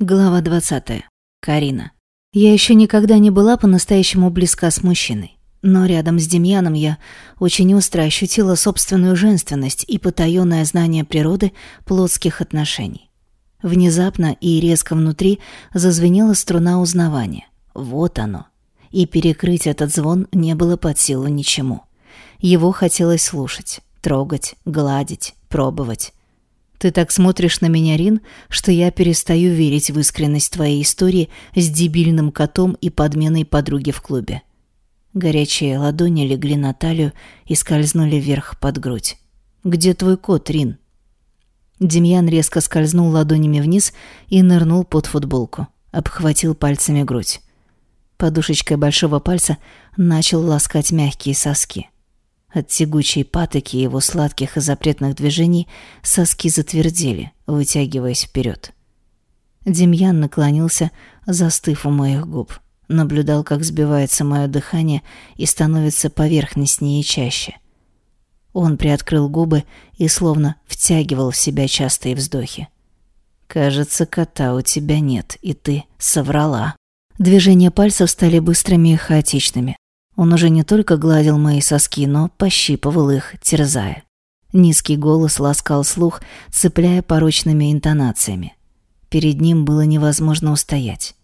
Глава 20. Карина. Я еще никогда не была по-настоящему близка с мужчиной. Но рядом с Демьяном я очень остро ощутила собственную женственность и потаённое знание природы плотских отношений. Внезапно и резко внутри зазвенела струна узнавания. Вот оно. И перекрыть этот звон не было под силу ничему. Его хотелось слушать, трогать, гладить, пробовать. Ты так смотришь на меня, Рин, что я перестаю верить в искренность твоей истории с дебильным котом и подменой подруги в клубе. Горячие ладони легли на талию и скользнули вверх под грудь. «Где твой кот, Рин?» Демьян резко скользнул ладонями вниз и нырнул под футболку. Обхватил пальцами грудь. Подушечкой большого пальца начал ласкать мягкие соски. От тягучей патоки его сладких и запретных движений соски затвердели, вытягиваясь вперед. Демьян наклонился, застыв у моих губ. Наблюдал, как сбивается мое дыхание и становится поверхностнее и чаще. Он приоткрыл губы и словно втягивал в себя частые вздохи. «Кажется, кота у тебя нет, и ты соврала». Движения пальцев стали быстрыми и хаотичными. Он уже не только гладил мои соски, но пощипывал их, терзая. Низкий голос ласкал слух, цепляя порочными интонациями. Перед ним было невозможно устоять.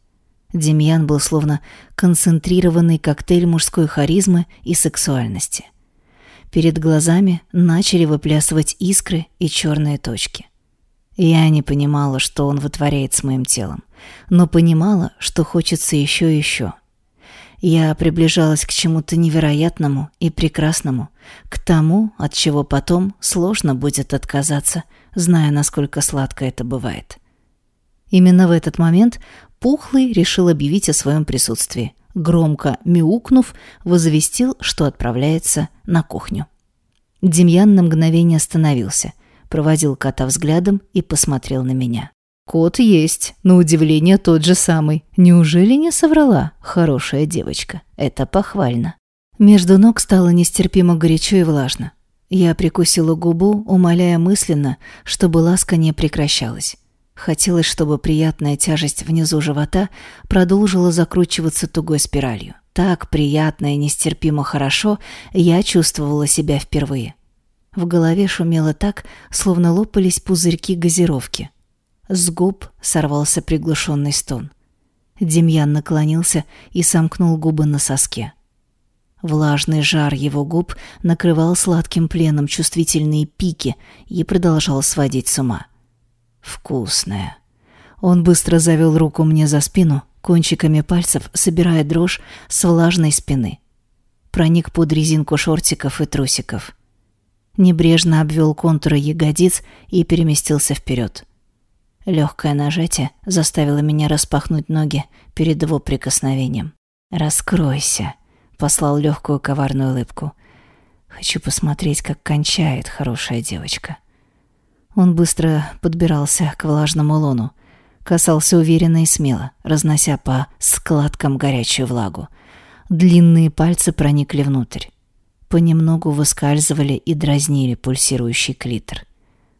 Демьян был словно концентрированный коктейль мужской харизмы и сексуальности. Перед глазами начали выплясывать искры и черные точки. Я не понимала, что он вытворяет с моим телом, но понимала, что хочется еще и еще – я приближалась к чему-то невероятному и прекрасному, к тому, от чего потом сложно будет отказаться, зная, насколько сладко это бывает. Именно в этот момент Пухлый решил объявить о своем присутствии. Громко мяукнув, возвестил, что отправляется на кухню. Демьян на мгновение остановился, проводил кота взглядом и посмотрел на меня. Кот есть, на удивление тот же самый. Неужели не соврала, хорошая девочка? Это похвально. Между ног стало нестерпимо горячо и влажно. Я прикусила губу, умоляя мысленно, чтобы ласка не прекращалась. Хотелось, чтобы приятная тяжесть внизу живота продолжила закручиваться тугой спиралью. Так приятно и нестерпимо хорошо я чувствовала себя впервые. В голове шумело так, словно лопались пузырьки газировки. С губ сорвался приглушенный стон. Демьян наклонился и сомкнул губы на соске. Влажный жар его губ накрывал сладким пленом чувствительные пики и продолжал сводить с ума. Вкусная. Он быстро завел руку мне за спину, кончиками пальцев собирая дрожь с влажной спины. Проник под резинку шортиков и трусиков. Небрежно обвел контуры ягодиц и переместился вперед. Легкое нажатие заставило меня распахнуть ноги перед его прикосновением. «Раскройся», — послал легкую коварную улыбку. «Хочу посмотреть, как кончает хорошая девочка». Он быстро подбирался к влажному лону, касался уверенно и смело, разнося по складкам горячую влагу. Длинные пальцы проникли внутрь. Понемногу выскальзывали и дразнили пульсирующий клитор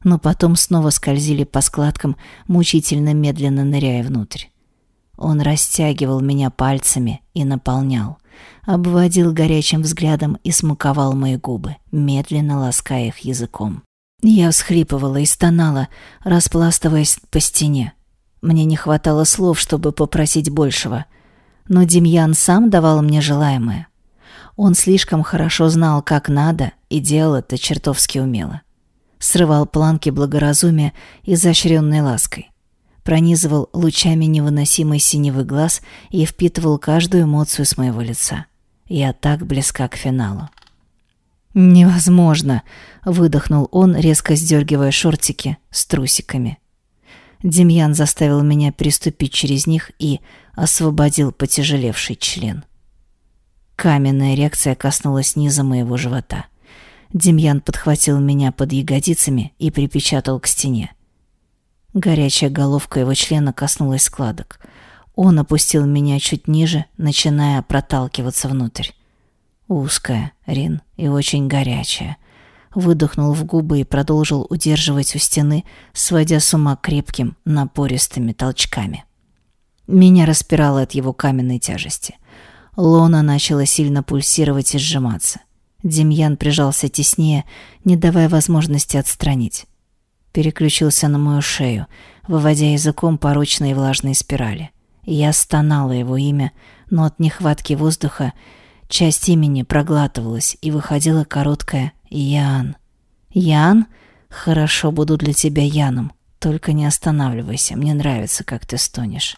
но потом снова скользили по складкам, мучительно медленно ныряя внутрь. Он растягивал меня пальцами и наполнял, обводил горячим взглядом и смаковал мои губы, медленно лаская их языком. Я всхлипывала и стонала, распластываясь по стене. Мне не хватало слов, чтобы попросить большего, но Демьян сам давал мне желаемое. Он слишком хорошо знал, как надо, и делал это чертовски умело срывал планки благоразумия изощренной лаской, пронизывал лучами невыносимый синевый глаз и впитывал каждую эмоцию с моего лица. Я так близка к финалу. «Невозможно!» — выдохнул он, резко сдергивая шортики с трусиками. Демьян заставил меня приступить через них и освободил потяжелевший член. Каменная реакция коснулась низа моего живота. Демьян подхватил меня под ягодицами и припечатал к стене. Горячая головка его члена коснулась складок. Он опустил меня чуть ниже, начиная проталкиваться внутрь. Узкая, Рин, и очень горячая. выдохнул в губы и продолжил удерживать у стены, сводя с ума крепким, напористыми толчками. Меня распирало от его каменной тяжести. Лона начала сильно пульсировать и сжиматься. Демьян прижался теснее, не давая возможности отстранить. Переключился на мою шею, выводя языком порочные влажные спирали. Я стонала его имя, но от нехватки воздуха часть имени проглатывалась и выходила короткая «Ян». «Ян? Хорошо, буду для тебя Яном. Только не останавливайся, мне нравится, как ты стонешь».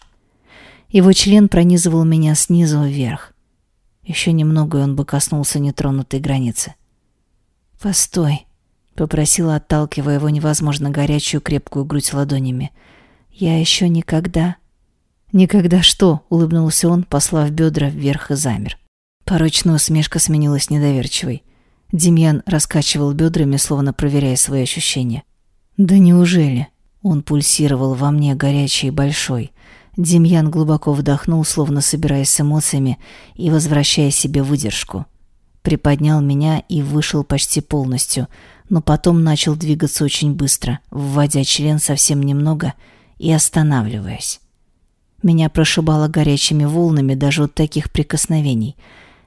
Его член пронизывал меня снизу вверх. Еще немного, и он бы коснулся нетронутой границы. «Постой», — попросила, отталкивая его невозможно горячую крепкую грудь ладонями. «Я еще никогда...» «Никогда что?» — улыбнулся он, послав бедра вверх и замер. Порочная усмешка сменилась недоверчивой. Демьян раскачивал бедрами, словно проверяя свои ощущения. «Да неужели?» Он пульсировал во мне горячий и большой. Демьян глубоко вдохнул, словно собираясь с эмоциями и возвращая себе выдержку. Приподнял меня и вышел почти полностью, но потом начал двигаться очень быстро, вводя член совсем немного и останавливаясь. Меня прошибало горячими волнами даже от таких прикосновений.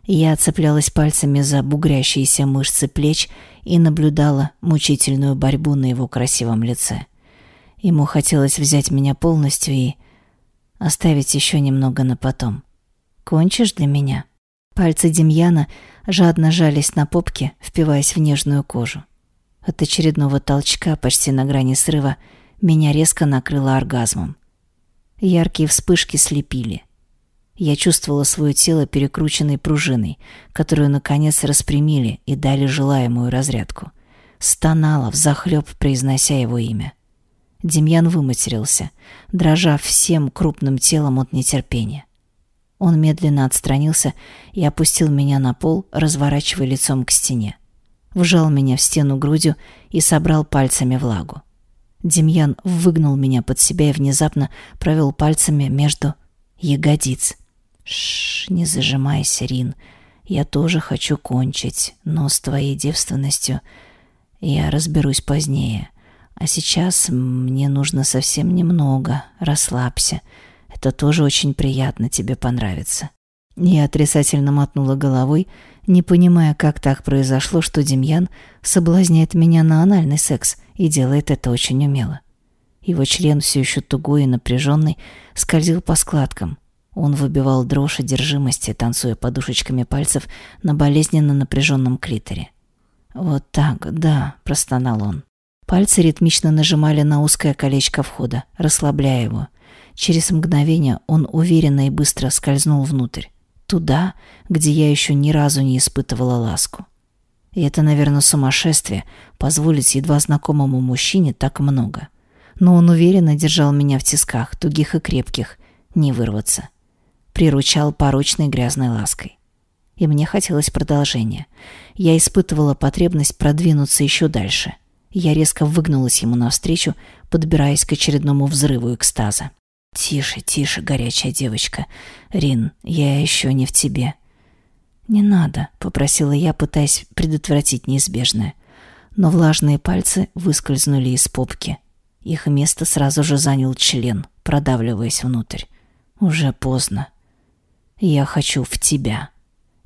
Я цеплялась пальцами за бугрящиеся мышцы плеч и наблюдала мучительную борьбу на его красивом лице. Ему хотелось взять меня полностью и Оставить еще немного на потом. Кончишь для меня? Пальцы Демьяна жадно жались на попке, впиваясь в нежную кожу. От очередного толчка, почти на грани срыва, меня резко накрыло оргазмом. Яркие вспышки слепили. Я чувствовала свое тело перекрученной пружиной, которую, наконец, распрямили и дали желаемую разрядку. Стонала, взахлеб произнося его имя. Демьян выматерился, дрожа всем крупным телом от нетерпения. Он медленно отстранился и опустил меня на пол, разворачивая лицом к стене. Вжал меня в стену грудью и собрал пальцами влагу. Демьян выгнул меня под себя и внезапно провел пальцами между ягодиц. Шш, не зажимайся, Рин. Я тоже хочу кончить, но с твоей девственностью я разберусь позднее. А сейчас мне нужно совсем немного. Расслабься. Это тоже очень приятно, тебе понравится. Я отрицательно мотнула головой, не понимая, как так произошло, что Демьян соблазняет меня на анальный секс и делает это очень умело. Его член, все еще тугой и напряженный, скользил по складкам. Он выбивал дрожь одержимости, танцуя подушечками пальцев на болезненно напряженном клиторе. «Вот так, да», — простонал он. Пальцы ритмично нажимали на узкое колечко входа, расслабляя его. Через мгновение он уверенно и быстро скользнул внутрь. Туда, где я еще ни разу не испытывала ласку. И это, наверное, сумасшествие — позволить едва знакомому мужчине так много. Но он уверенно держал меня в тисках, тугих и крепких, не вырваться. Приручал порочной грязной лаской. И мне хотелось продолжения. Я испытывала потребность продвинуться еще дальше — я резко выгнулась ему навстречу, подбираясь к очередному взрыву экстаза. «Тише, тише, горячая девочка. Рин, я еще не в тебе». «Не надо», — попросила я, пытаясь предотвратить неизбежное. Но влажные пальцы выскользнули из попки. Их место сразу же занял член, продавливаясь внутрь. «Уже поздно. Я хочу в тебя».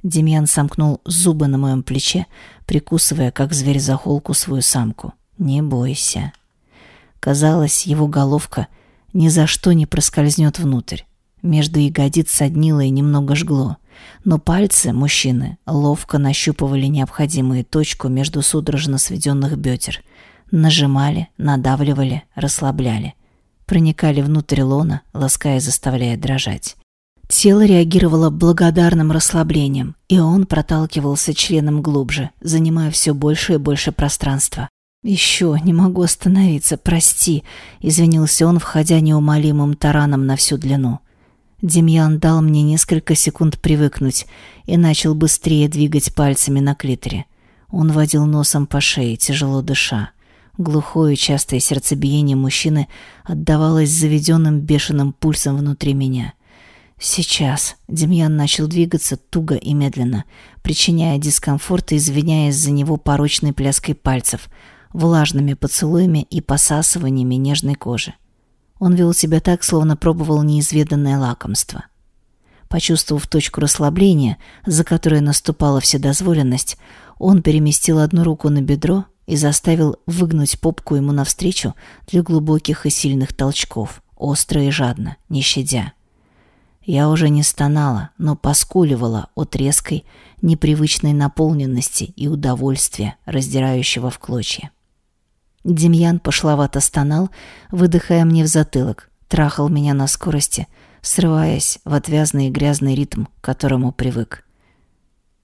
Демьян сомкнул зубы на моем плече, прикусывая, как зверь за холку, свою самку. «Не бойся». Казалось, его головка ни за что не проскользнет внутрь. Между ягодиц соднило и немного жгло. Но пальцы мужчины ловко нащупывали необходимую точку между судорожно сведенных бедер. Нажимали, надавливали, расслабляли. Проникали внутрь лона, лаская заставляя дрожать. Тело реагировало благодарным расслаблением, и он проталкивался членом глубже, занимая все больше и больше пространства. «Еще не могу остановиться, прости», — извинился он, входя неумолимым тараном на всю длину. Демьян дал мне несколько секунд привыкнуть и начал быстрее двигать пальцами на клиторе. Он водил носом по шее, тяжело дыша. Глухое частое сердцебиение мужчины отдавалось заведенным бешеным пульсом внутри меня — Сейчас. Демьян начал двигаться туго и медленно, причиняя дискомфорт и извиняясь за него порочной пляской пальцев, влажными поцелуями и посасываниями нежной кожи. Он вел себя так, словно пробовал неизведанное лакомство. Почувствовав точку расслабления, за которой наступала вседозволенность, он переместил одну руку на бедро и заставил выгнуть попку ему навстречу для глубоких и сильных толчков, остро и жадно, не щадя. Я уже не стонала, но поскуливала от резкой, непривычной наполненности и удовольствия, раздирающего в клочья. Демьян пошловато стонал, выдыхая мне в затылок, трахал меня на скорости, срываясь в отвязный и грязный ритм, к которому привык.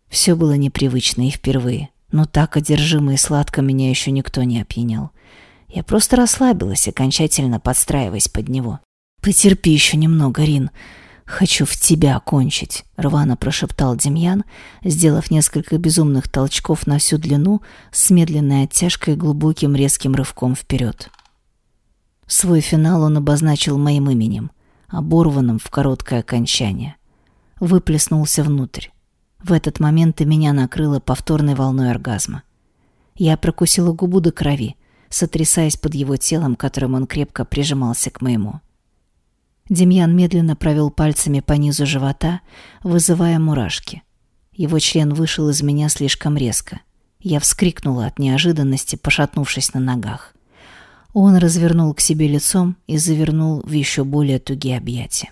Все было непривычно и впервые, но так одержимо и сладко меня еще никто не опьянял. Я просто расслабилась, окончательно подстраиваясь под него. «Потерпи еще немного, Рин. Хочу в тебя кончить», — рвано прошептал Демьян, сделав несколько безумных толчков на всю длину с медленной оттяжкой и глубоким резким рывком вперед. Свой финал он обозначил моим именем, оборванным в короткое окончание. Выплеснулся внутрь. В этот момент и меня накрыло повторной волной оргазма. Я прокусила губу до крови, сотрясаясь под его телом, которым он крепко прижимался к моему. Демьян медленно провел пальцами по низу живота, вызывая мурашки. Его член вышел из меня слишком резко. Я вскрикнула от неожиданности, пошатнувшись на ногах. Он развернул к себе лицом и завернул в еще более тугие объятия.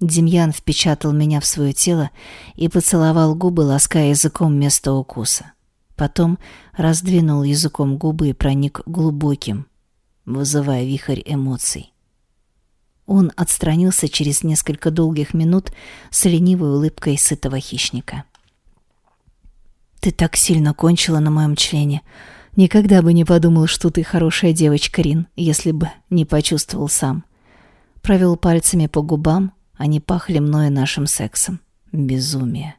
Демьян впечатал меня в свое тело и поцеловал губы, лаская языком вместо укуса. Потом раздвинул языком губы и проник глубоким, вызывая вихрь эмоций. Он отстранился через несколько долгих минут с ленивой улыбкой сытого хищника. «Ты так сильно кончила на моем члене. Никогда бы не подумал, что ты хорошая девочка, Рин, если бы не почувствовал сам». Провел пальцами по губам, они пахли мною нашим сексом. Безумие.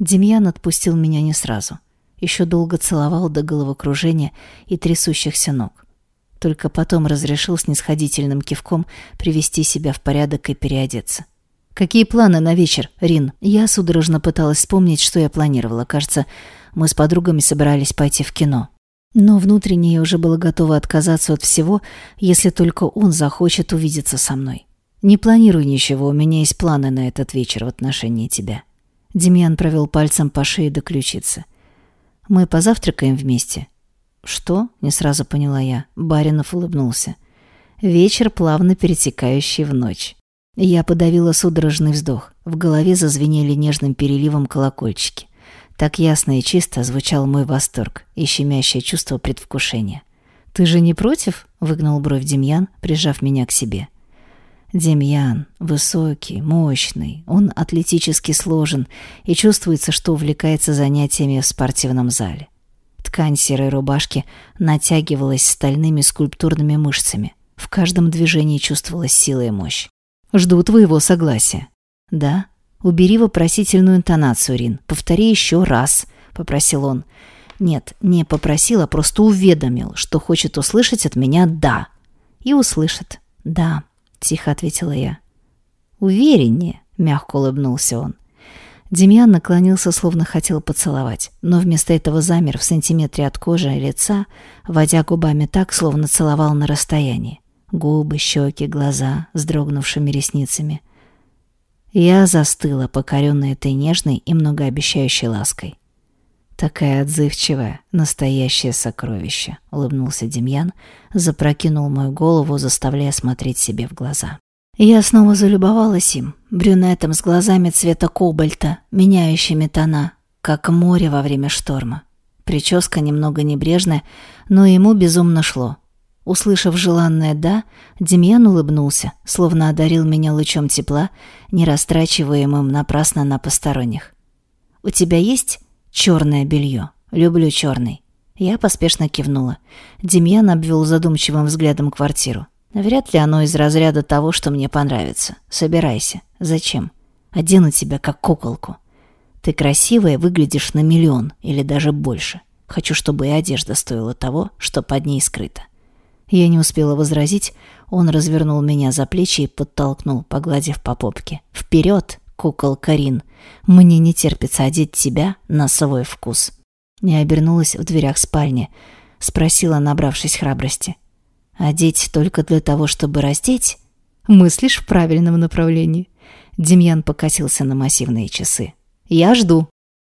Демьян отпустил меня не сразу. Еще долго целовал до головокружения и трясущихся ног. Только потом разрешил снисходительным кивком привести себя в порядок и переодеться. «Какие планы на вечер, Рин?» Я судорожно пыталась вспомнить, что я планировала. Кажется, мы с подругами собирались пойти в кино. Но внутренне я уже была готова отказаться от всего, если только он захочет увидеться со мной. «Не планирую ничего, у меня есть планы на этот вечер в отношении тебя». Демьян провел пальцем по шее до ключицы. «Мы позавтракаем вместе?» «Что?» — не сразу поняла я. Баринов улыбнулся. Вечер, плавно перетекающий в ночь. Я подавила судорожный вздох. В голове зазвенели нежным переливом колокольчики. Так ясно и чисто звучал мой восторг и щемящее чувство предвкушения. «Ты же не против?» — выгнал бровь Демьян, прижав меня к себе. Демьян высокий, мощный, он атлетически сложен и чувствуется, что увлекается занятиями в спортивном зале. Ткань серой рубашки натягивалась стальными скульптурными мышцами. В каждом движении чувствовалась сила и мощь. «Жду твоего согласия». «Да?» «Убери вопросительную интонацию, Рин. Повтори еще раз», — попросил он. «Нет, не попросил, а просто уведомил, что хочет услышать от меня «да». И услышит «да», — тихо ответила я. «Увереннее», — мягко улыбнулся он. Демьян наклонился, словно хотел поцеловать, но вместо этого замер в сантиметре от кожи и лица, водя губами так, словно целовал на расстоянии. Губы, щеки, глаза с дрогнувшими ресницами. Я застыла, покоренная этой нежной и многообещающей лаской. «Такая отзывчивая, настоящее сокровище», — улыбнулся Демьян, запрокинул мою голову, заставляя смотреть себе в глаза. Я снова залюбовалась им, брюнетом с глазами цвета кобальта, меняющими тона, как море во время шторма. Прическа немного небрежная, но ему безумно шло. Услышав желанное «да», Демьян улыбнулся, словно одарил меня лучом тепла, не растрачиваемым напрасно на посторонних. «У тебя есть черное белье? Люблю черный». Я поспешно кивнула. Демьян обвел задумчивым взглядом квартиру. Вряд ли оно из разряда того, что мне понравится. Собирайся. Зачем? Одену тебя как куколку. Ты красивая, выглядишь на миллион или даже больше. Хочу, чтобы и одежда стоила того, что под ней скрыто. Я не успела возразить, он развернул меня за плечи и подтолкнул, погладив по попке. «Вперед, кукол Карин! Мне не терпится одеть тебя на свой вкус!» Я обернулась в дверях спальни, спросила, набравшись храбрости. «Одеть только для того, чтобы раздеть?» «Мыслишь в правильном направлении?» Демьян покосился на массивные часы. «Я жду».